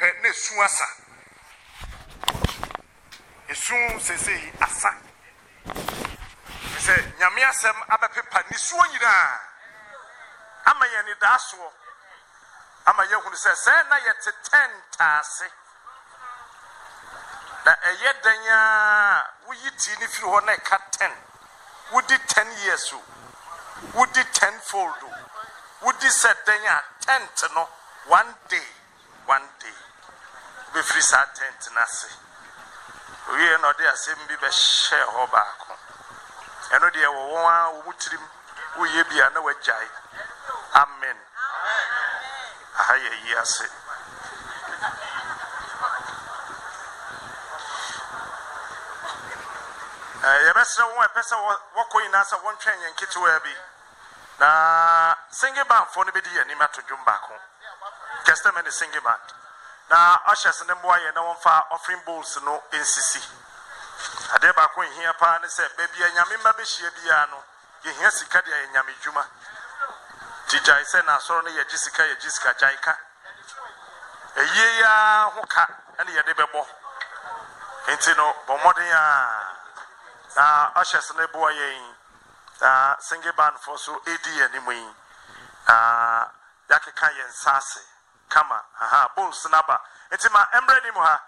pɛ na esu asa. Esu sese yi asa. Sɛ nyame asɛm abɛpepa ne suo nyinaa ama yɛn ni daa soɔ. Ama yɛhunu sɛ sɛ na yɛte ase na ɛyɛ dan a woyi tii ne firi hɔ na ɛka ten wodi ten years o. Wodi ten fold o. Wodi sɛ dan a tent no one day one day wobɛfiri saa tent no ase owie na ɔde asɛm bi bɛhyɛɛ hɔ baako. Ɛno deɛ wɔ wɔn a wɔ mu tirim woyɛ bi a na wagyae. Amen. Aha yɛ yi ase. Yɛbɛsrɛ wɔn ɛpɛ sɛ wɔkɔ nyinaa sɛ wɔntwɛn yɛn ketewa bi. Na single bandfoɔ no bɛdi yɛn anim ato dwom baako. Kɛstɛmɛ ne single band. Na ushers ne mmoa yɛn na wɔmfa offering bowls no nsisi. Adeɛ baako nhia paa ne sɛ baabi a nyame mma bɛhyia biara no yɛhia sika deɛ yɛ nyame dwuma. Nti gyae sɛ naasɔre no yɛgye sika yɛgye sika gyae ka. Ɛyie yi ara ho ka ɛne yɛde bɛbɔ. Nti no bɔ mmɔden a na ushers ne boa yɛn na single band foɔ so ɛdi yɛn anim yi na yɛakeka yɛn nsa ase. Kama aha bowls naba. Nti ma mmerɛ ni mu ha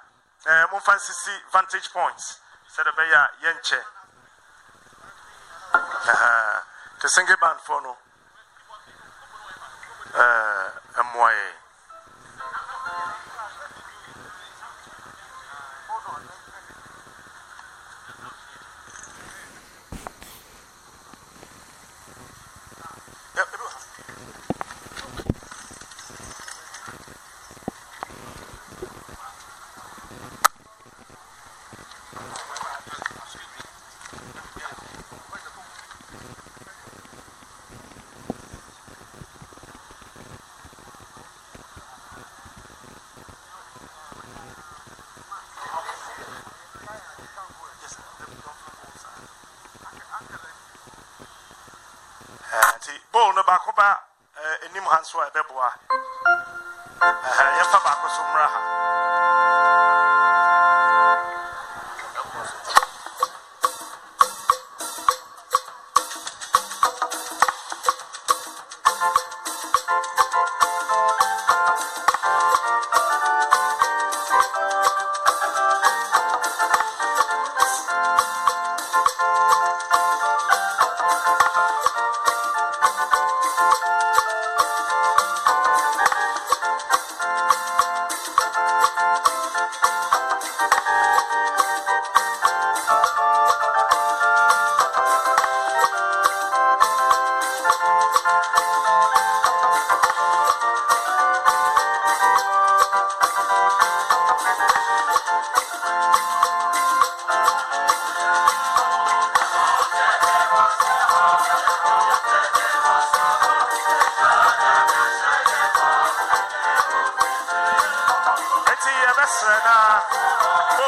ɛɛ momfa nsisi vantage points. Sɛdeɛ ɛbɛyɛ a yɛnkyɛ te single band foɔ no. Ɛɛ ɛmmoa yɛn. No baako ba eh, anim mmra ha. nti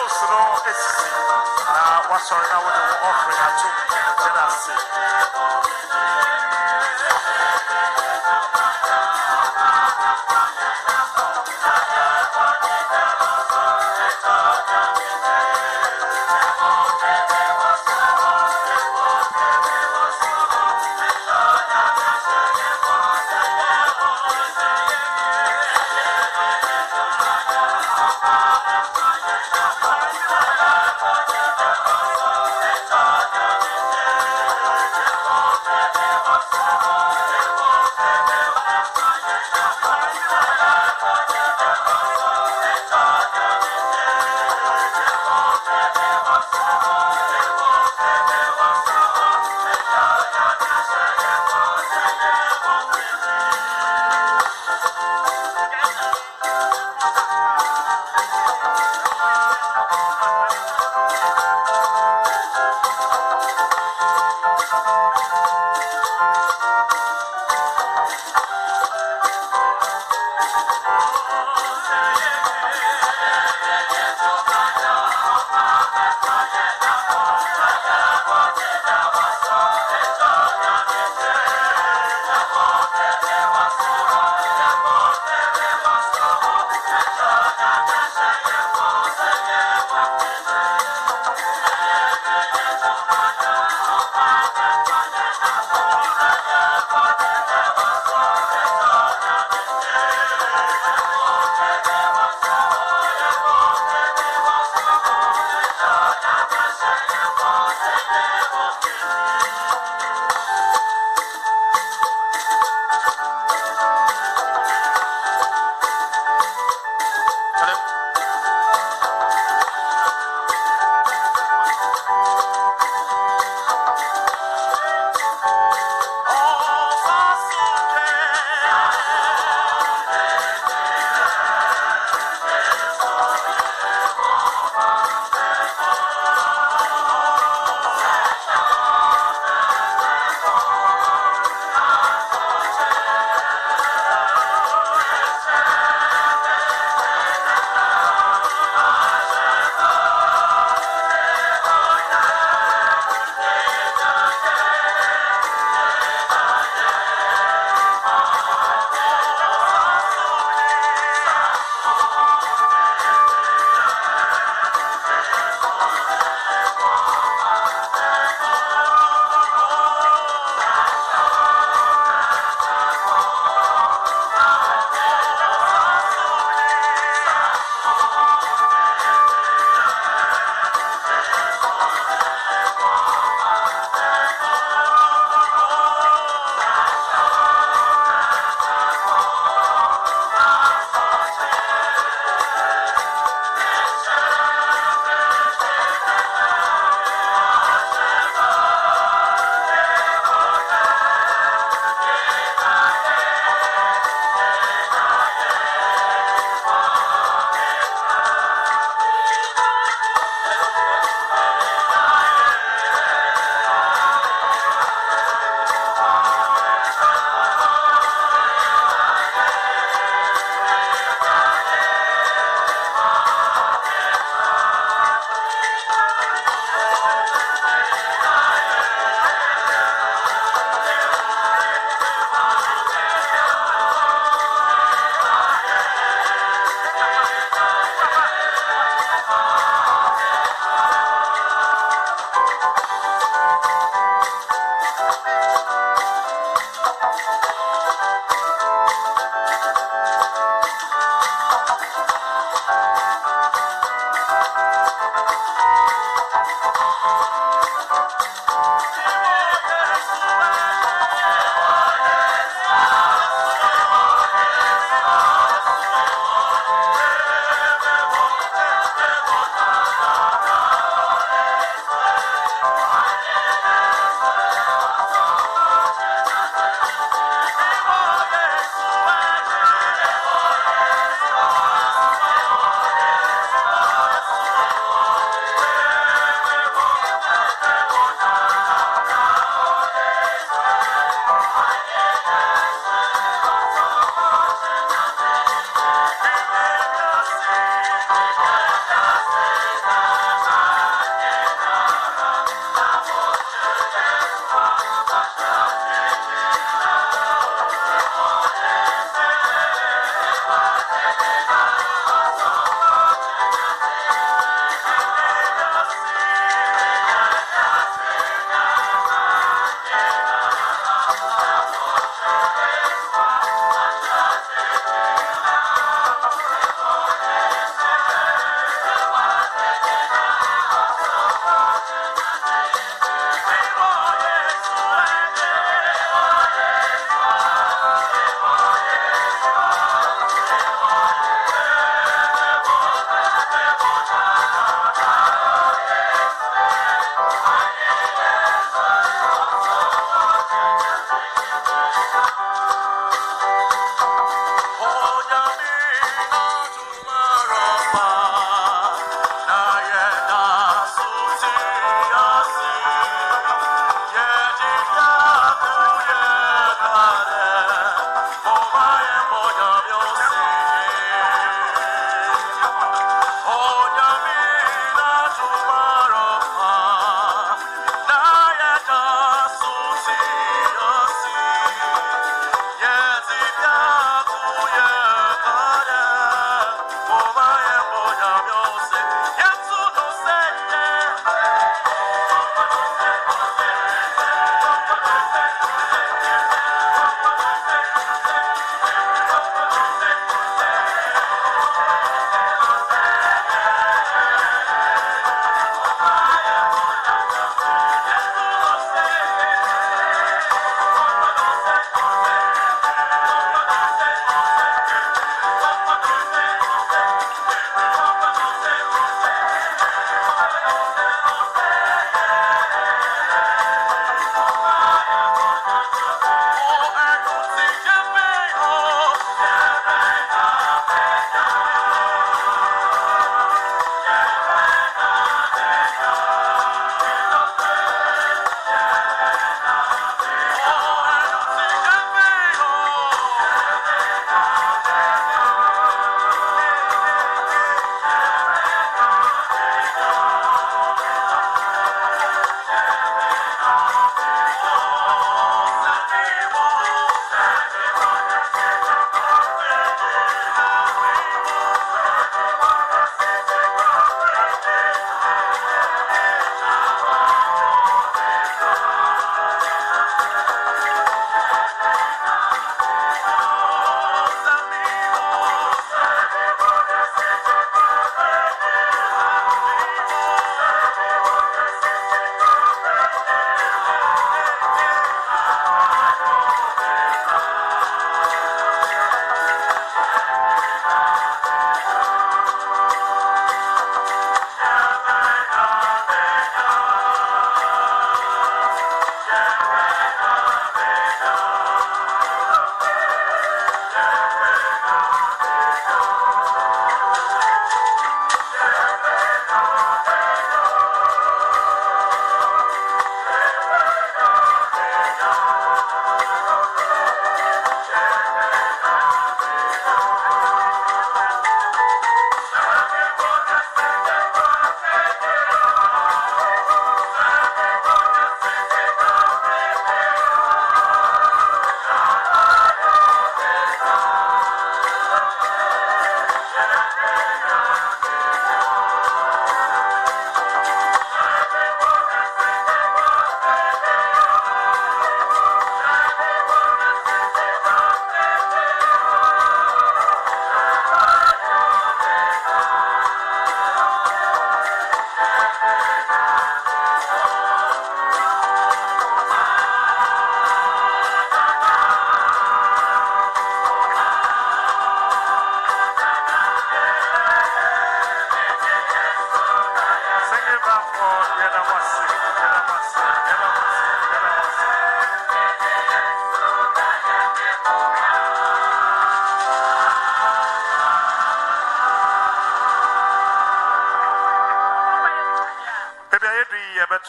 Souls no esisi na wasɔre na wɔde.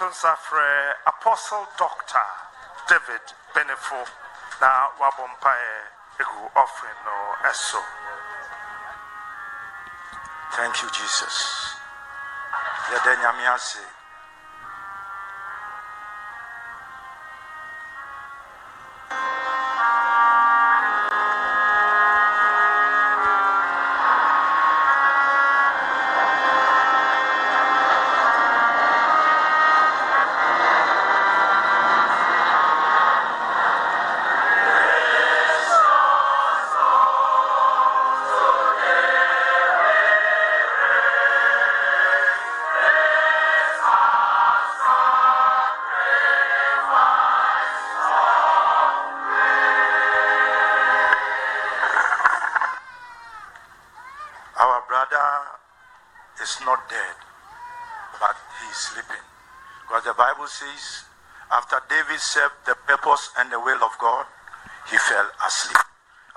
Yɛbɛto nsa frɛ apostle doctor david benefo na wabɔ mpaeɛ egu offering no ɛso Thank you, Jesus. Yɛda nyame ase. Brother is not dead, but he is sleeping. Because the Bible says, after David served the purpose and the will of God, he fell asleep.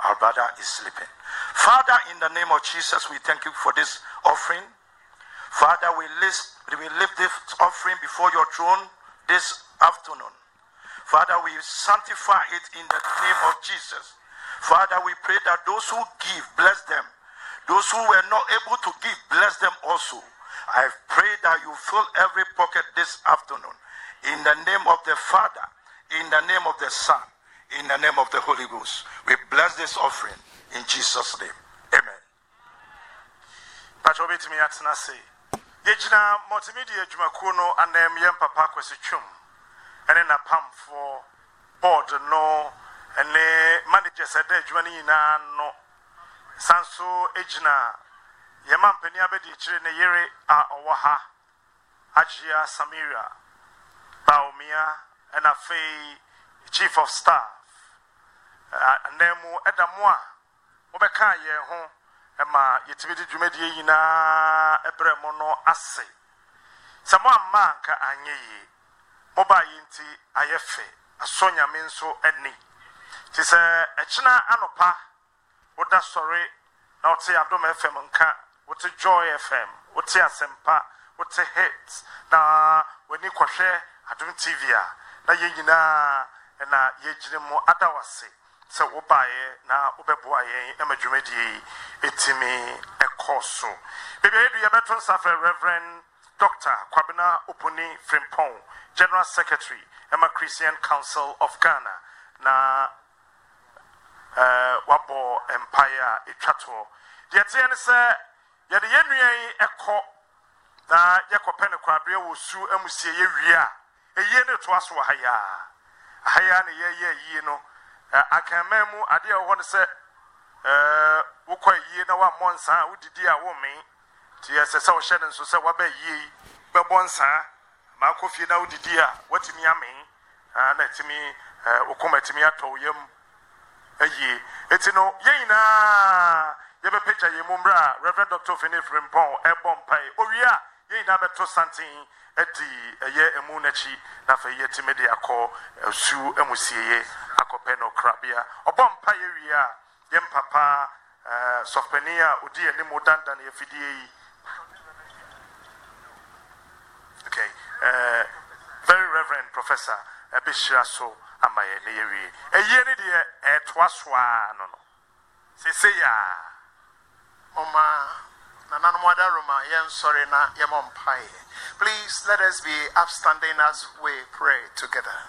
Our brother is sleeping. Father, in the name of Jesus, we thank you for this offering. Father, we lift, we lift this offering before your throne this afternoon. Father, we sanctify it in the name of Jesus. Father, we pray that those who give, bless them. Those who were not able to give, bless them also. I pray that you fill every pocket this afternoon. In the name of the Father, in the name of the Son, in the name of the Holy Ghost. We bless this offering in Jesus' name. Amen. patro obɛtumi atena ase yɛgyina multimedia adwumakuo no anam yɛn papa kwasi twum ɛne napamfoɔ board no ɛne managers ɛda adwuma no no san so gyina yɛma mpanin abɛdi akyire ne yere a ɔwɔ ha agyea samira baomia ɛna afei chief of staff. Anan ɛda mu a wobɛkaa yɛn ho ɛma yɛtumi de dwumadie nyinaa ɛbrɛ mu no ase. Sɛ mo amma anka anyɛ yie mobaa yi nti ayɛ fɛ asɔ nyame nso ani. Nti sɛ ɛkyena anɔpa woda sɔre na wote adom fm nka wote joy fm wote asɛmpa wote hitz na w'ani kɔhwɛ adom tv a na yɛn nyinaa ɛna yɛgyina mu ada sɛ wobaeɛ na wobɛboa yɛn ma dwumadie yi ɛtumi ɛkɔ so. Baabi a yɛdu yɛbɛto nsa frɛ reverend dr kwabena opuni frimpong general secretary ɛma christian council of ghana. Na wabɔ mpaeɛ a ɛtwa toɔ deɛ teɛ ne sɛ yɛde yɛn nua yi ɛkɔ na yɛkɔpɛ no korabeɛ wɔ su amusie yɛwie a ɛyie no toa so wɔ ha yaa ha yaa ne yɛyɛ yie no eh, akanman mu adeɛ ɛwɔ hɔ no sɛ eh, wokɔ yie na woammɔ nsaa wodidi a wome nti ɛsɛ sɛ wohyɛ no nso sɛ woaba yie yi bɛbɔ nsaa ma akɔ fie na wodidi a woatumi ame ah, na atumi eh, wo kɔma atumi atɔ wo yam ayie eti no yɛn nyinaa yɛbɛpagya yɛn mu mmerɛ a reverend dr fini frimpɔn ɛbɔ mpae owie a yɛn nyinaa bɛto santen adi ɛyɛ emu n'akyi na afei yɛtumi de akɔ asu amusieɛ akɔpɛ no korabea ɔbɔ mpa yɛ wie a yɛn papa ɛɛ sɔfpanin a odi anim dandan yɛfidie yi okay very reverend professor ɛbɛhyira so ama yɛn ne yɛwie ɛyie ne deɛ ɛɛtoa so a no no sese yaa Mama, nananom adaroma, yɛnsɔre na yɛmmɔ mpaeɛ. Please let us be upstanding as we pray together.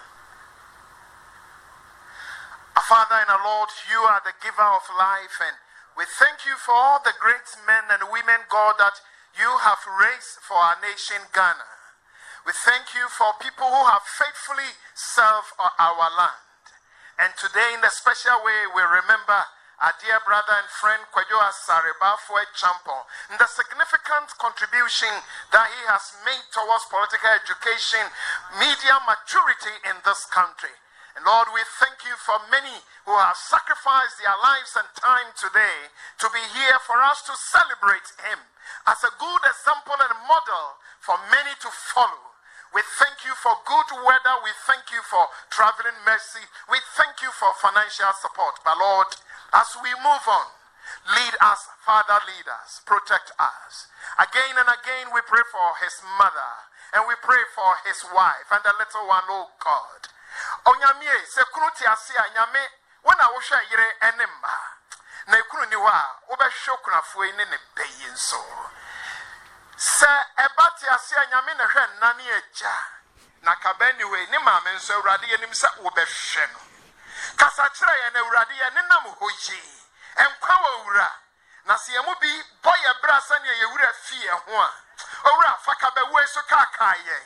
Our Father and our Lord, you are the giver of life, and we thank you for all the great men and women, God, that you have raised for our nation, Ghana. We thank you for people who have faithfully served our- land. And today, in a special way, we remember our dear brother and friend Kwadwo Asaribafo Champon and the significant contribution that he has made towards political education, media maturity in this country. And Lord, we thank you for many who have sacrificed their lives and time today to be here for us to celebrate him as a good example and model for many to follow. We thank you for good weather. We thank you for traveling mercy. We thank you for financial support. But Lord, as we move on, lead us, Father, lead us, protect us. Again and again, we pray for his mother And we pray for his wife and the little one, oh God. Onyamie, nyame, mma. Na. Sɛ ɛba te ase a nyame na hwɛ nna ne agya. Na kaba anyway, ne maame nso Awurade yɛnim sɛ wobɛhwɛ no. Kasa kyerɛ yɛn Awurade yɛn nenam hɔ yie. Nkwa wɔ wura. Na sɛ yɛn mu bi bɔ yɛ bra sɛnea yɛwura fi ho a, owura fa kabawue so kaakaa yɛn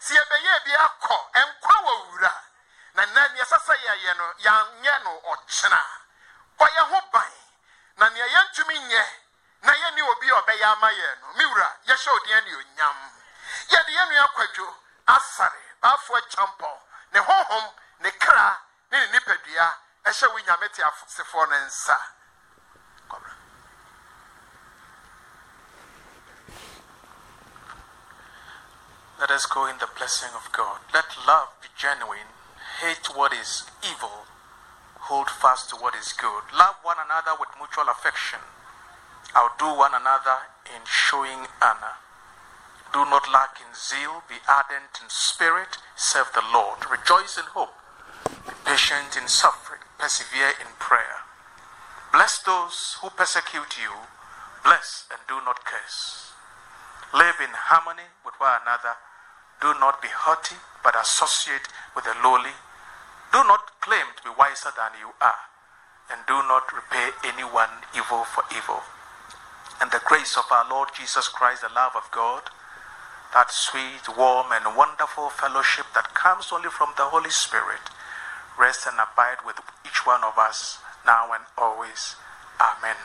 sɛ yɛbɛyɛ bi akɔ nkwa wɔ wura na nna nea ɛsɛ sɛ yɛyɛ no yɛanyɛ no ɔkyena bɔ ho ban na nea yɛntumi nyɛ na obi a ɔbɛyɛ ama no me wura yɛhyɛ odiɛ ne onyam yɛde kwadwo asare baafoɔ ne honhom ne kra ne ne nipadua ɛhyɛ wo nyame te asefoɔ no nsa Let us go in the blessing of God. Let love be genuine. Hate what is evil. Hold fast to what is good. Love one another with mutual affection. Outdo one another in showing honor. Do not lack in zeal. Be ardent in spirit. Serve the Lord. Rejoice in hope. Be patient in suffering. Persevere in prayer. Bless those who persecute you. Bless and do not curse. Live in harmony with one another. Do not be haughty, but associate with the lowly. Do not claim to be wiser than you are, and do not repay anyone evil for evil. And the grace of our Lord Jesus Christ, the love of God, that sweet, warm, and wonderful fellowship that comes only from the Holy Spirit, rest and abide with each one of us now and always. Amen.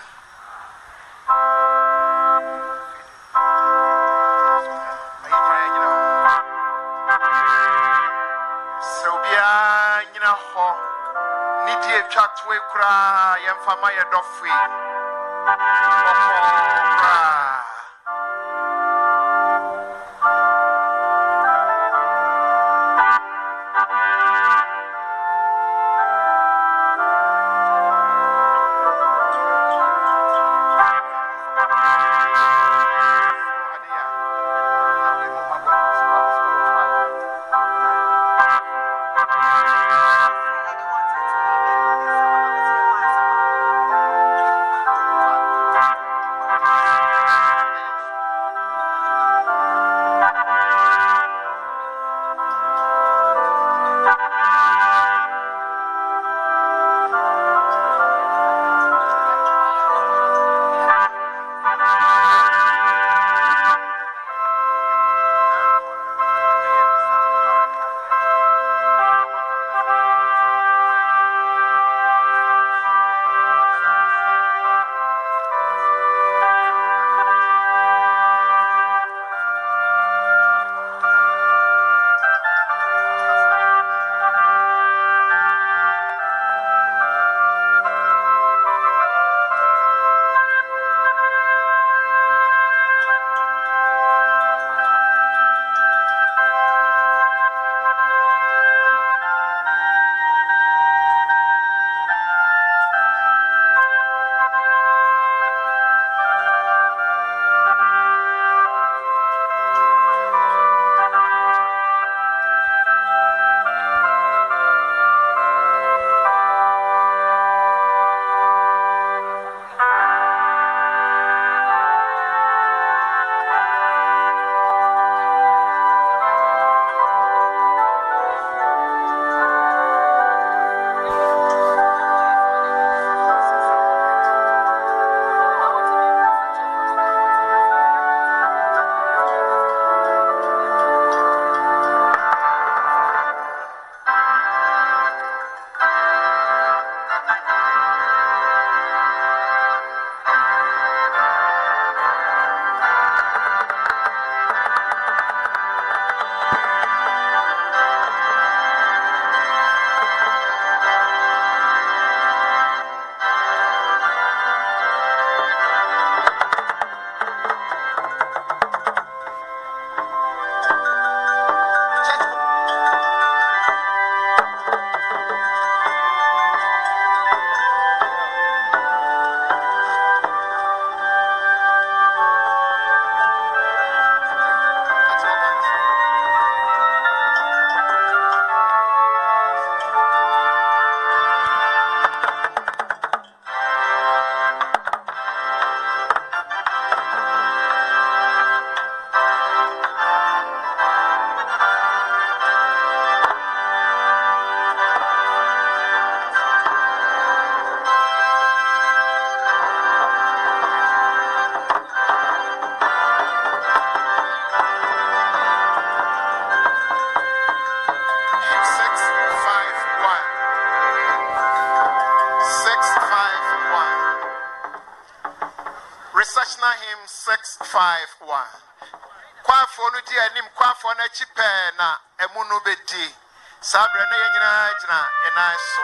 Kwafoɔ no di anim kwafoɔ no akyi pɛɛ na ɛmu no bɛdi saa berɛ na yɛn nyinaa gyina yɛn nan so.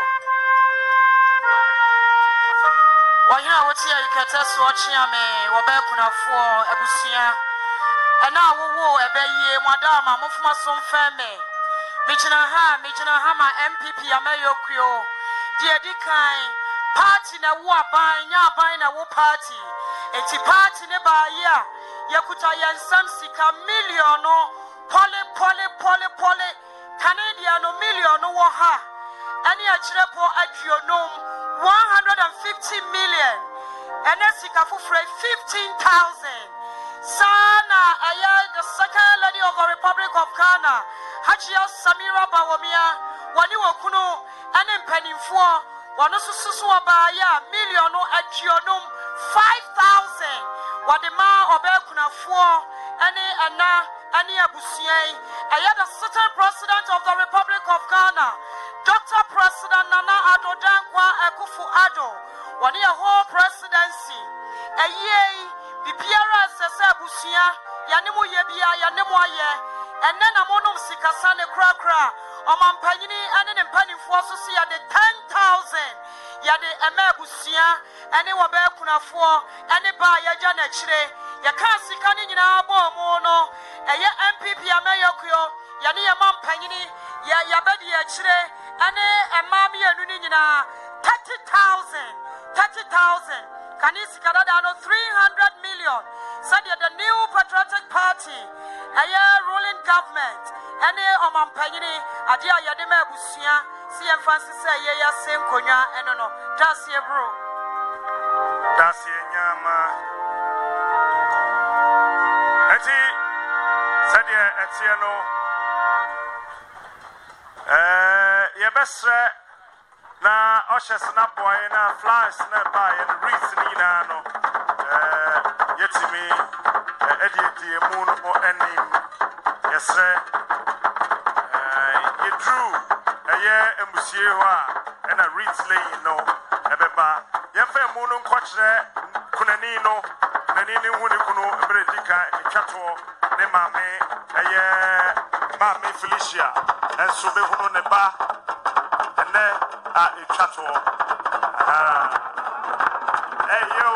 Wɔhene a wote ayikɛtɛ so ɔkyea me wɔbɛɛ kunafoɔ abusua. Ɛna a wowoo ɛbɛyie mo ada ama mofoma so mfɛn me. Megyina ha megyina ha ma mpp amɛyɛkuo deɛ di kan party na ɛwo aban nyɛ aban na ɛwo party. Enti party ne baayɛ a yɛkuta yɛn nsam sika miliɔno pɔle pɔle pɔle pɔle kane deɛ no miliɔno wɔ ha ɛne akyerɛ pɔ aduonum 150 million. Ɛnɛ sika foforɔ 15000 saa na ɛyɛ the second lady of the republic of ghana. Hagyia samira bawumia wɔne wɔ kunu ɛne wɔno soso ɔbaayɛ a miliɔno aduonum 5000 wɔde ma ɔbɛɛkunafoɔ ɛne ɛna ɛne abusua yi ɛyɛ the sitting president of the republic of ghana dr president nana ado dankwa akufo ado wɔne yɛ whole presidency. Ɛyie yi biribiara ɛsɛ sɛ abusua yɛne mo yɛ bia yɛne mo ayɛ ɛnɛ na monom sikasa ne korakora ɔmampanyini ne ne mpanimfoɔ so so yɛde 10000 yɛde ɛma abusua ne wɔbɛɛ kunafoɔ ne baa yɛagya n'akyire. Yɛkaa sika no nyinaa bɔɔ mu no ɛyɛ mpp amɛyɛkuo yɛne yɛma mpanyini yɛ yɛbɛde akyire. Ne ɛma mmienu no nyinaa 30000 30000 kane sika dada no 300 million. Sɛdeɛ the new patriotic party ɛyɛ ruling government. Ɛne ɔmampanyini adeɛ a yɛde ma abusua sɛ yɛmfa nse sɛ yɛyɛ se nkonnwa ɛno no da aseɛ bro. Daseɛ nyama. Ɛnti sɛdeɛ ɛteɛ no. Ɛɛ, yɛbɛsrɛ na ɔhyɛ se naboaeɛ na flies na ɛbaeɛ no rees no. Nyinaa no yɛtumi ɛde adi emu no anim yɛsrɛ ɛɛ, yɛduru ɛyɛ amusie hɔ a ɛna rees lane no. Ɛbɛba yɛmfa emu no nkɔkyerɛ kunani no. Kunani no hu ne kunu berɛ di kan ɛtwa toɔ ne maame ɛyɛ maame felicia. Ɛnso bɛhunu ne ba ɛnɛ a ɛtwa toɔ Ah. ɛyɛ o